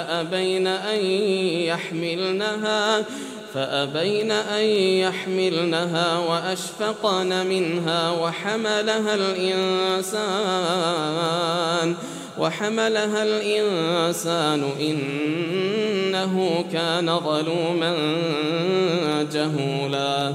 فأبين أن يحملنها فأبين أن يحملنها وأشفقن منها وحملها الإنسان وحملها الإنسان إنه كان ظلوما جهولا.